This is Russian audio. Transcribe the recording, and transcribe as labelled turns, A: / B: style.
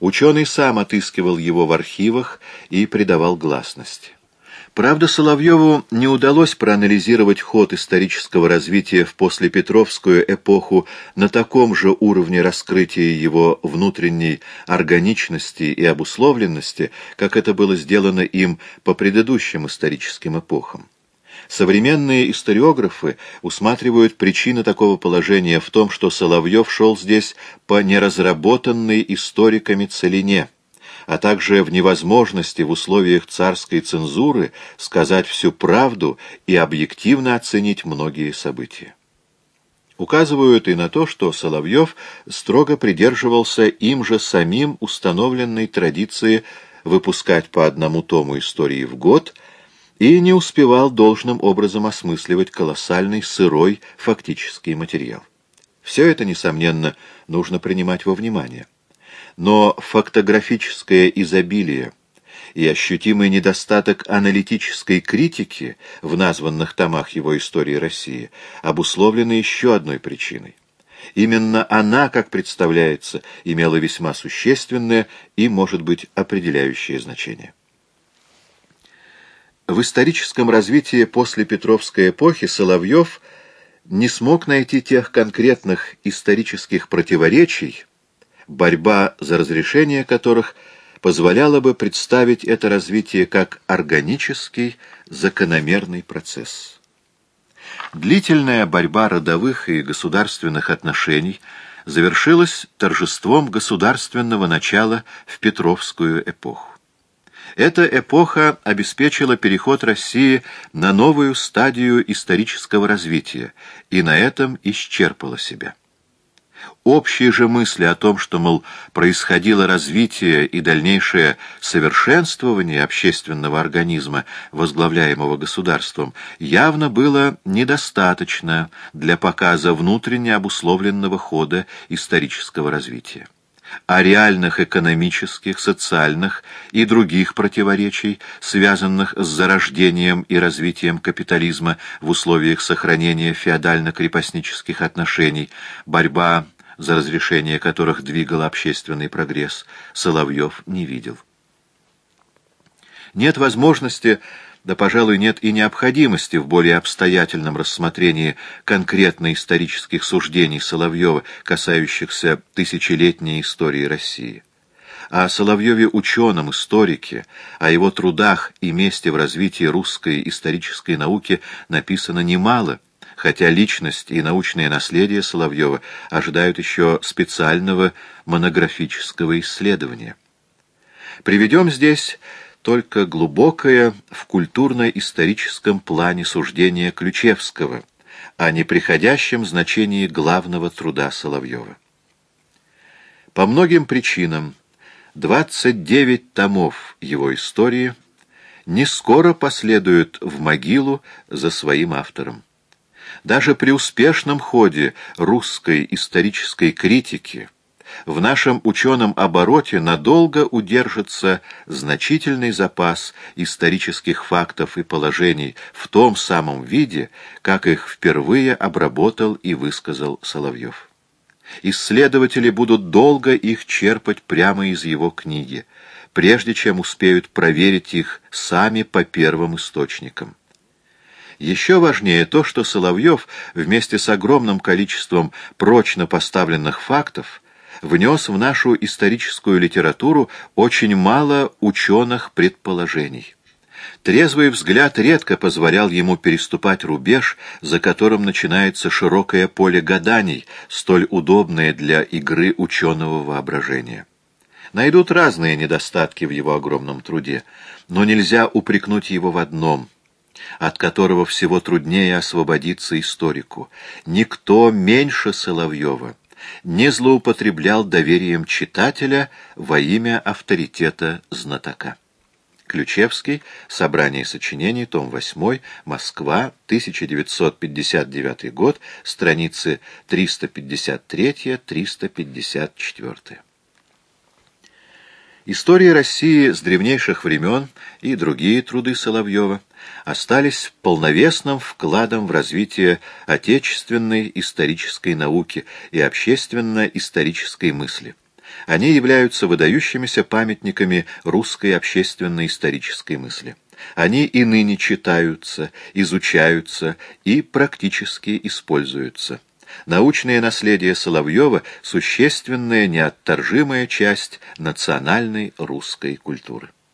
A: Ученый сам отыскивал его в архивах и придавал гласность. Правда, Соловьеву не удалось проанализировать ход исторического развития в послепетровскую эпоху на таком же уровне раскрытия его внутренней органичности и обусловленности, как это было сделано им по предыдущим историческим эпохам. Современные историографы усматривают причины такого положения в том, что Соловьев шел здесь по неразработанной историками целине – а также в невозможности в условиях царской цензуры сказать всю правду и объективно оценить многие события. Указывают и на то, что Соловьев строго придерживался им же самим установленной традиции выпускать по одному тому истории в год и не успевал должным образом осмысливать колоссальный сырой фактический материал. Все это, несомненно, нужно принимать во внимание но фактографическое изобилие и ощутимый недостаток аналитической критики в названных томах его истории России обусловлены еще одной причиной. Именно она, как представляется, имела весьма существенное и, может быть, определяющее значение. В историческом развитии после Петровской эпохи Соловьев не смог найти тех конкретных исторических противоречий, борьба за разрешение которых позволяла бы представить это развитие как органический, закономерный процесс. Длительная борьба родовых и государственных отношений завершилась торжеством государственного начала в Петровскую эпоху. Эта эпоха обеспечила переход России на новую стадию исторического развития и на этом исчерпала себя. Общие же мысли о том, что, мол, происходило развитие и дальнейшее совершенствование общественного организма, возглавляемого государством, явно было недостаточно для показа внутренне обусловленного хода исторического развития о реальных экономических, социальных и других противоречий, связанных с зарождением и развитием капитализма в условиях сохранения феодально-крепостнических отношений, борьба за разрешение которых двигал общественный прогресс, Соловьев не видел. Нет возможности да, пожалуй, нет и необходимости в более обстоятельном рассмотрении конкретно исторических суждений Соловьева, касающихся тысячелетней истории России. О Соловьеве ученом, историке, о его трудах и месте в развитии русской исторической науки написано немало, хотя личность и научное наследие Соловьева ожидают еще специального монографического исследования. Приведем здесь только глубокое в культурно-историческом плане суждение Ключевского о неприходящем значении главного труда Соловьева. По многим причинам 29 томов его истории не скоро последуют в могилу за своим автором. Даже при успешном ходе русской исторической критики – в нашем ученом обороте надолго удержится значительный запас исторических фактов и положений в том самом виде, как их впервые обработал и высказал Соловьев. Исследователи будут долго их черпать прямо из его книги, прежде чем успеют проверить их сами по первым источникам. Еще важнее то, что Соловьев вместе с огромным количеством прочно поставленных фактов внес в нашу историческую литературу очень мало ученых предположений. Трезвый взгляд редко позволял ему переступать рубеж, за которым начинается широкое поле гаданий, столь удобное для игры ученого воображения. Найдут разные недостатки в его огромном труде, но нельзя упрекнуть его в одном — от которого всего труднее освободиться историку. Никто меньше Соловьева не злоупотреблял доверием читателя во имя авторитета знатока. Ключевский. Собрание сочинений. Том 8. Москва. 1959 год. Страницы 353-354. История России с древнейших времен и другие труды Соловьева остались полновесным вкладом в развитие отечественной исторической науки и общественно-исторической мысли. Они являются выдающимися памятниками русской общественно-исторической мысли. Они и ныне читаются, изучаются и практически используются. Научное наследие Соловьева – существенная, неотторжимая часть национальной русской культуры.